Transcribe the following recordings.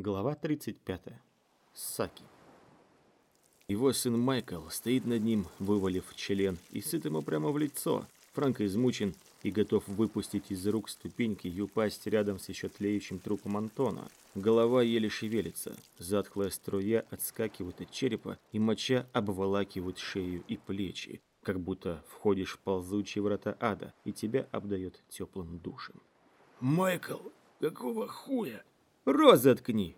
Глава 35. Саки. Его сын Майкл стоит над ним, вывалив член, и сыт ему прямо в лицо. Франко измучен и готов выпустить из рук ступеньки и упасть рядом с еще тлеющим трупом Антона. Голова еле шевелится, затхлая струя отскакивает от черепа, и моча обволакивает шею и плечи, как будто входишь в ползучие врата ада, и тебя обдает теплым душем. «Майкл, какого хуя?» «Рот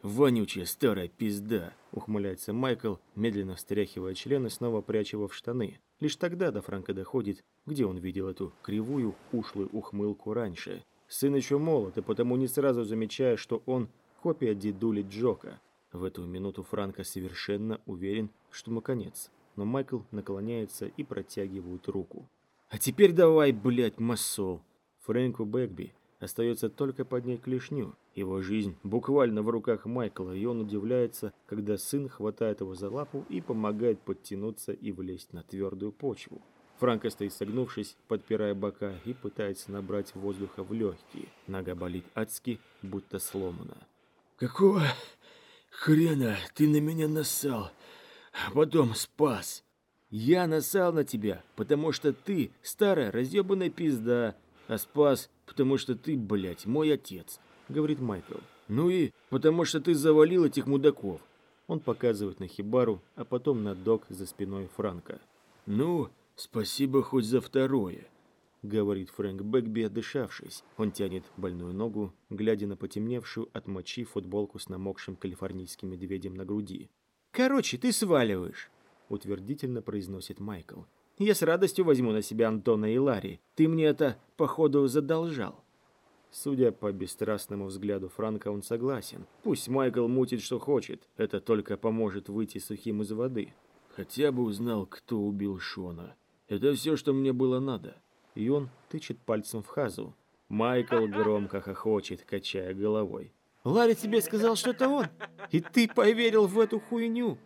вонючая старая пизда!» — ухмыляется Майкл, медленно встряхивая член и снова пряча его в штаны. Лишь тогда до Франка доходит, где он видел эту кривую, ушлую ухмылку раньше. Сын еще молод, и потому не сразу замечая, что он копия дедули Джока. В эту минуту Франко совершенно уверен, что ему конец. Но Майкл наклоняется и протягивает руку. «А теперь давай, блядь, масол!» Фрэнку Бэгби Остается только поднять клешню. Его жизнь буквально в руках Майкла, и он удивляется, когда сын хватает его за лапу и помогает подтянуться и влезть на твердую почву. Франко стоит согнувшись, подпирая бока и пытается набрать воздуха в легкие. Нога болит адски, будто сломана. «Какого хрена ты на меня насал, а потом спас?» «Я насал на тебя, потому что ты старая разъебанная пизда, а спас, потому что ты, блядь, мой отец», — говорит Майкл. «Ну и потому что ты завалил этих мудаков». Он показывает на хибару, а потом на док за спиной Франка. «Ну, спасибо хоть за второе», — говорит Фрэнк Бэкби, отдышавшись. Он тянет больную ногу, глядя на потемневшую от мочи футболку с намокшим калифорнийским медведем на груди. «Короче, ты сваливаешь», — утвердительно произносит Майкл. Я с радостью возьму на себя Антона и Ларри. Ты мне это, походу, задолжал». Судя по бесстрастному взгляду Франка, он согласен. Пусть Майкл мутит, что хочет. Это только поможет выйти сухим из воды. Хотя бы узнал, кто убил Шона. Это все, что мне было надо. И он тычет пальцем в Хазу. Майкл громко хохочет, качая головой. «Ларри тебе сказал, что это он? И ты поверил в эту хуйню?»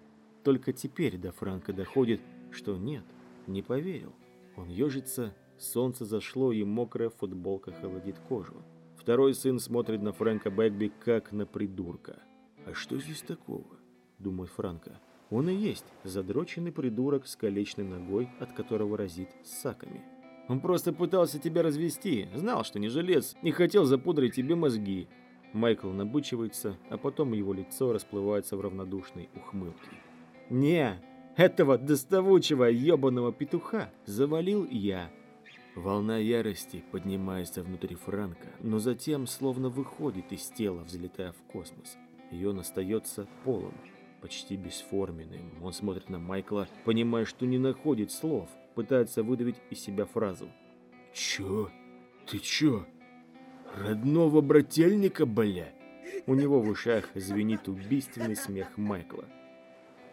Только теперь до Франка доходит, что нет. Не поверил. Он ежится, солнце зашло, и мокрая футболка холодит кожу. Второй сын смотрит на Фрэнка Бэгби как на придурка. «А что здесь такого?» – думает Франко. Он и есть задроченный придурок с колечной ногой, от которого разит саками. Он просто пытался тебя развести, знал, что не жилец, не хотел запудрить тебе мозги. Майкл набычивается, а потом его лицо расплывается в равнодушной ухмылке. «Не, этого доставучего ебаного петуха завалил я. Волна ярости поднимается внутри Франка, но затем словно выходит из тела, взлетая в космос. И он остается полом, почти бесформенным. Он смотрит на Майкла, понимая, что не находит слов, пытается выдавить из себя фразу. «Чё? Ты чё? Родного брательника, бля?» У него в ушах звенит убийственный смех Майкла.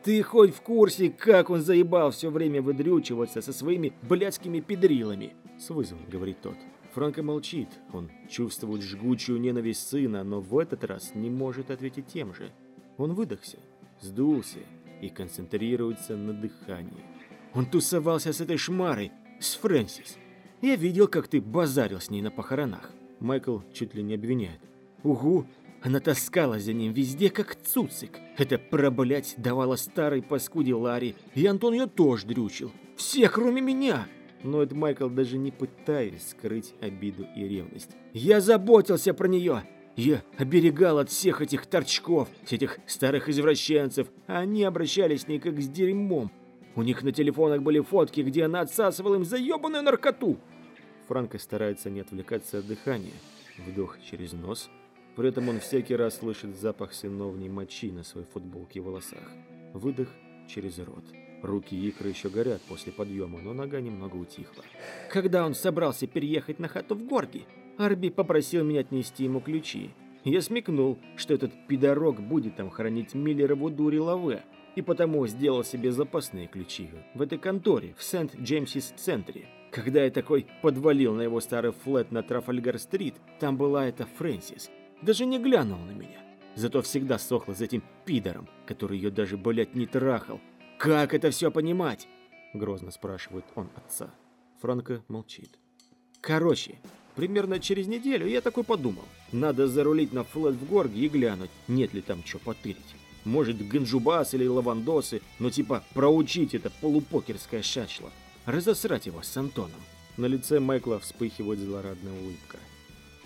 Ты хоть в курсе, как он заебал все время выдрючиваться со своими блядскими педрилами? С вызовом говорит тот. Франко молчит. Он чувствует жгучую ненависть сына, но в этот раз не может ответить тем же. Он выдохся, сдулся и концентрируется на дыхании. Он тусовался с этой шмарой, с Фрэнсис. Я видел, как ты базарил с ней на похоронах. Майкл чуть ли не обвиняет. Угу, она таскалась за ним везде, как цуцик. Это проблять давала старой паскуде Ларри, и Антон ее тоже дрючил. Все, кроме меня. Но это Майкл даже не пытаясь скрыть обиду и ревность. Я заботился про нее. Я оберегал от всех этих торчков, этих старых извращенцев, а они обращались с ней как с дерьмом. У них на телефонах были фотки, где она отсасывала им заебанную наркоту. Франко старается не отвлекаться от дыхания. Вдох через нос – при этом он всякий раз слышит запах сыновней мочи на своей футболке и волосах. Выдох через рот. Руки и икры еще горят после подъема, но нога немного утихла. Когда он собрался переехать на хату в Горги, Арби попросил меня отнести ему ключи. Я смекнул, что этот пидорок будет там хранить Миллерову дури лаве, и потому сделал себе запасные ключи в этой конторе в Сент-Джеймсис-центре. Когда я такой подвалил на его старый флет на Трафальгар-стрит, там была эта Фрэнсис – даже не глянул на меня. Зато всегда сохла за этим пидором, который ее даже, блядь, не трахал. «Как это все понимать?» Грозно спрашивает он отца. Франко молчит. «Короче, примерно через неделю, я такой подумал. Надо зарулить на флэт в Горге и глянуть, нет ли там что потырить. Может, Ганджубас или Лавандосы, но типа проучить это полупокерское шачло. Разосрать его с Антоном. На лице Майкла вспыхивает злорадная улыбка.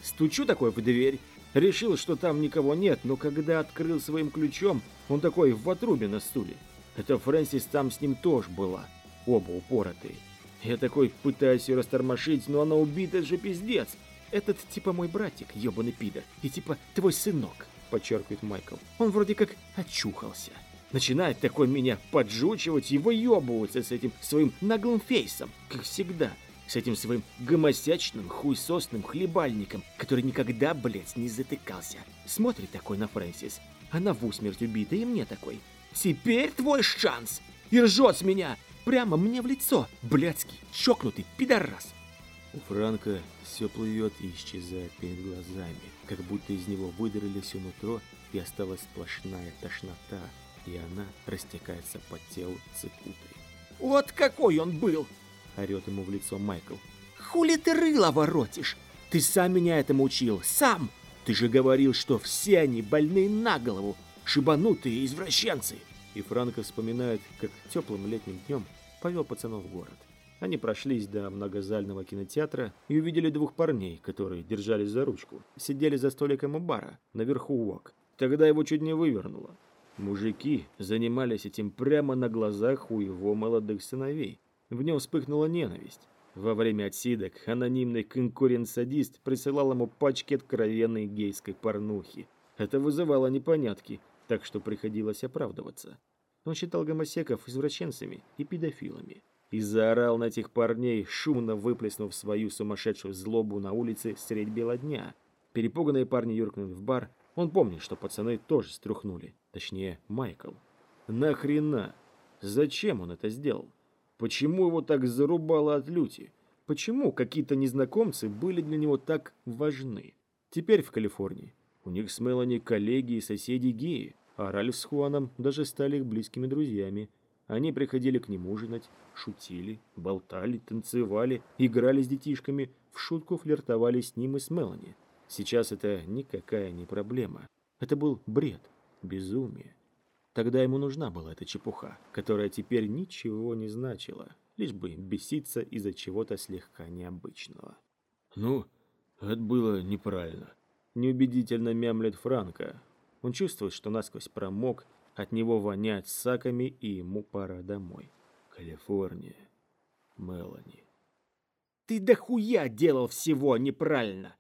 Стучу такой в дверь. Решил, что там никого нет, но когда открыл своим ключом, он такой в отрубе на стуле. Это Фрэнсис там с ним тоже была. Оба упоротые. Я такой пытаюсь ее растормошить, но она убита же пиздец. Этот типа мой братик, ебаный пидор, и типа твой сынок, подчеркивает Майкл. Он вроде как очухался. Начинает такой меня поджучивать и выебываться с этим своим наглым фейсом, как всегда. С этим своим гомосячным, хуйсосным хлебальником, который никогда, блядь, не затыкался. Смотрит такой на Фрэнсис. Она в усмерть убита, и мне такой. Теперь твой шанс! И ржет с меня! Прямо мне в лицо! Блядский, чокнутый пидорас! У Франка все плывет и исчезает перед глазами, как будто из него выдрали все нутро и осталась сплошная тошнота, и она растекается по телу цепутой. «Вот какой он был!» — орет ему в лицо Майкл. «Хули ты рыло воротишь? Ты сам меня этому учил, сам! Ты же говорил, что все они больные на голову, шибанутые извращенцы!» И Франко вспоминает, как теплым летним днем повел пацанов в город. Они прошлись до многозального кинотеатра и увидели двух парней, которые держались за ручку. Сидели за столиком у бара, наверху УОК. Тогда его чуть не вывернуло. Мужики занимались этим прямо на глазах у его молодых сыновей. В нем вспыхнула ненависть. Во время отсидок анонимный конкурент-садист присылал ему пачки откровенной гейской порнухи. Это вызывало непонятки, так что приходилось оправдываться. Он считал гомосеков извращенцами и педофилами. И заорал на этих парней, шумно выплеснув свою сумасшедшую злобу на улице средь бела дня. Перепуганные парни юркнули в бар. Он помнит, что пацаны тоже струхнули. Точнее, Майкл. Нахрена? Зачем он это сделал? Почему его так зарубало от люти? Почему какие-то незнакомцы были для него так важны? Теперь в Калифорнии. У них с Мелани коллеги и соседи геи, а Ральф с Хуаном даже стали их близкими друзьями. Они приходили к ним ужинать, шутили, болтали, танцевали, играли с детишками, в шутку флиртовали с ним и с Мелани. Сейчас это никакая не проблема. Это был бред, безумие. Тогда ему нужна была эта чепуха, которая теперь ничего не значила, лишь бы беситься из-за чего-то слегка необычного. «Ну, это было неправильно», — неубедительно мямлет Франко. Он чувствует, что насквозь промок, от него воняет саками, и ему пора домой. Калифорния. Мелани. «Ты дохуя делал всего неправильно!»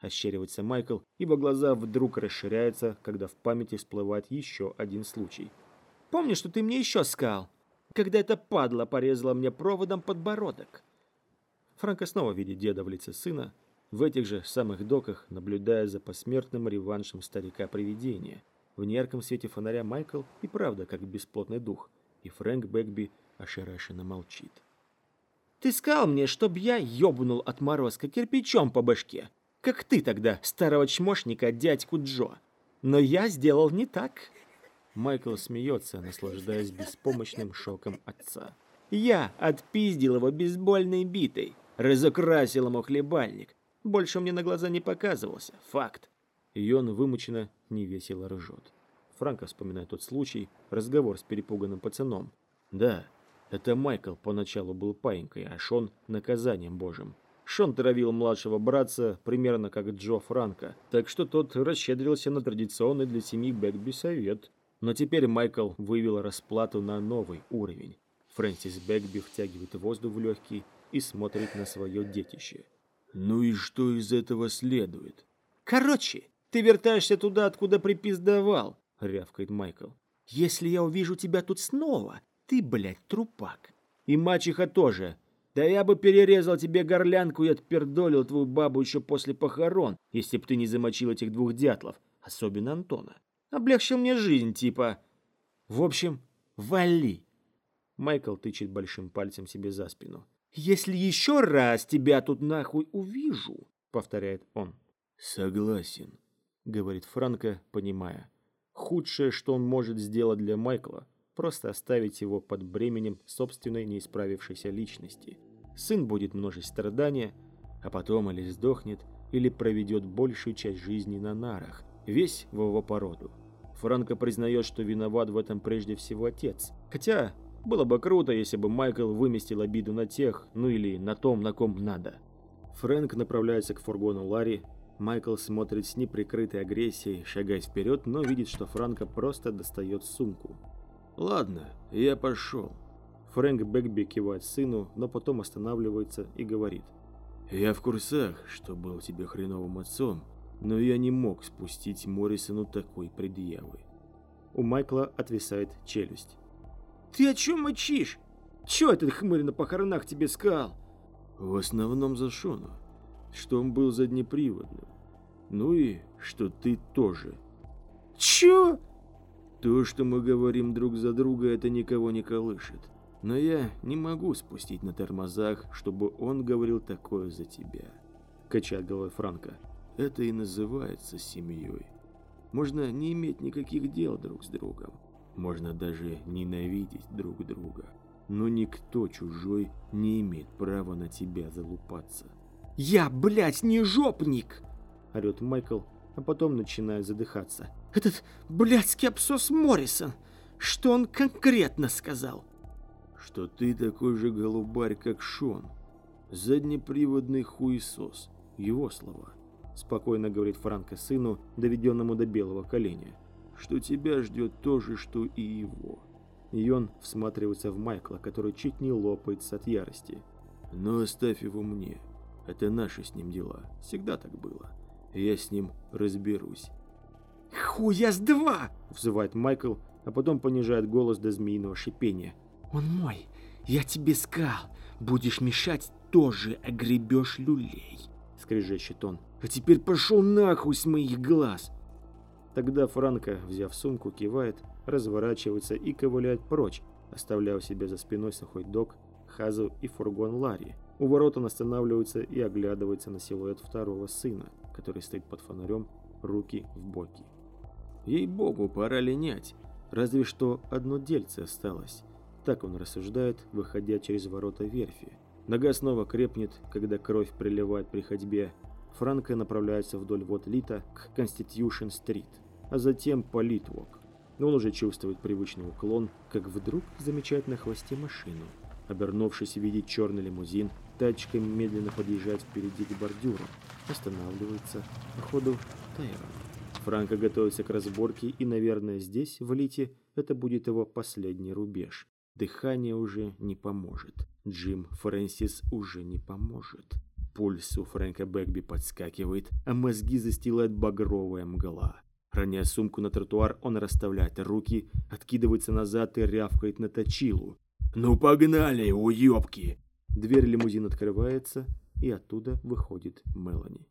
Ощеривается Майкл, ибо глаза вдруг расширяются, когда в памяти всплывает еще один случай. «Помнишь, что ты мне еще сказал? Когда эта падла порезала мне проводом подбородок?» Франко снова видит деда в лице сына, в этих же самых доках, наблюдая за посмертным реваншем старика-привидения. В неярком свете фонаря Майкл и правда как бесплотный дух, и Фрэнк Бэкби ошарашенно молчит. «Ты сказал мне, чтоб я ёбнул отморозка кирпичом по башке, как ты тогда, старого чмошника, дядьку Джо. Но я сделал не так». Майкл смеется, наслаждаясь беспомощным шоком отца. «Я отпиздил его бейсбольной битой, разукрасил ему хлебальник. Больше мне на глаза не показывался, факт». И он вымученно невесело ржет. Франко вспоминает тот случай, разговор с перепуганным пацаном. Да, это Майкл поначалу был паинькой, а Шон – наказанием божьим. Шон травил младшего братца примерно как Джо Франко, так что тот расщедрился на традиционный для семьи Бэкби совет. Но теперь Майкл вывел расплату на новый уровень. Фрэнсис Бэкби втягивает воздух в легкий и смотрит на свое детище. «Ну и что из этого следует?» «Короче, ты вертаешься туда, откуда припиздовал», — рявкает Майкл. «Если я увижу тебя тут снова, ты, блядь, трупак. И мачеха тоже. Да я бы перерезал тебе горлянку и отпердолил твою бабу еще после похорон, если б ты не замочил этих двух дятлов, особенно Антона. Облегчил мне жизнь, типа... В общем, вали. Майкл тычет большим пальцем себе за спину. «Если еще раз тебя тут нахуй увижу», — повторяет он. «Согласен», — говорит Франко, понимая. Худшее, что он может сделать для Майкла, просто оставить его под бременем собственной неисправившейся личности. Сын будет множить страдания, а потом или сдохнет, или проведет большую часть жизни на нарах, весь в его породу. Франко признает, что виноват в этом прежде всего отец. Хотя, было бы круто, если бы Майкл выместил обиду на тех, ну или на том, на ком надо. Фрэнк направляется к фургону Ларри. Майкл смотрит с неприкрытой агрессией, шагая вперед, но видит, что Франко просто достает сумку. «Ладно, я пошел». Фрэнк Бэкби кивает сыну, но потом останавливается и говорит. «Я в курсах, что был тебе хреновым отцом, но я не мог спустить Моррисону такой предъявы». У Майкла отвисает челюсть. «Ты о чем мочишь? Чё этот хмырь на похоронах тебе сказал?» В основном за Шона, что он был заднеприводным. Ну и что ты тоже. Чё? То, что мы говорим друг за друга, это никого не колышет. Но я не могу спустить на тормозах, чтобы он говорил такое за тебя. Качает головой Франко. Это и называется семьей. Можно не иметь никаких дел друг с другом. Можно даже ненавидеть друг друга. Но никто чужой не имеет права на тебя залупаться. «Я, блядь, не жопник!» – орет Майкл, а потом начинает задыхаться. «Этот блядский абсос Моррисон! Что он конкретно сказал?» «Что ты такой же голубарь, как Шон. Заднеприводный хуесос. Его слова». Спокойно говорит Франко сыну, доведенному до белого коленя. «Что тебя ждет то же, что и его». И он всматривается в Майкла, который чуть не лопается от ярости. «Но оставь его мне. Это наши с ним дела. Всегда так было. Я с ним разберусь». «Хуя с два!» – взывает Майкл, а потом понижает голос до змеиного шипения. «Он мой. Я тебе сказал. Будешь мешать, тоже огребешь люлей», – скрежещет он. «А теперь пошел нахуй с моих глаз!» Тогда Франко, взяв сумку, кивает, разворачивается и ковыляет прочь, оставляя у себя за спиной сухой док, Хазу и фургон Ларри. У ворот он останавливается и оглядывается на силуэт второго сына, который стоит под фонарем, руки в боки. Ей-богу, пора линять. Разве что одно дельце осталось. Так он рассуждает, выходя через ворота верфи. Нога снова крепнет, когда кровь приливает при ходьбе. Франко направляется вдоль вод Лита к Конститюшн-стрит, а затем по Литвок. Но он уже чувствует привычный уклон, как вдруг замечает на хвосте машину. Обернувшись, видит черный лимузин, тачка медленно подъезжает впереди к бордюру, останавливается, походу, Тайрон. Франко готовится к разборке, и, наверное, здесь, в Лите, это будет его последний рубеж. Дыхание уже не поможет. Джим Фрэнсис уже не поможет. Пульс у Фрэнка Бэкби подскакивает, а мозги застилает багровая мгла. Роняя сумку на тротуар, он расставляет руки, откидывается назад и рявкает на точилу. «Ну погнали, уёбки!» Дверь лимузина открывается, и оттуда выходит Мелани.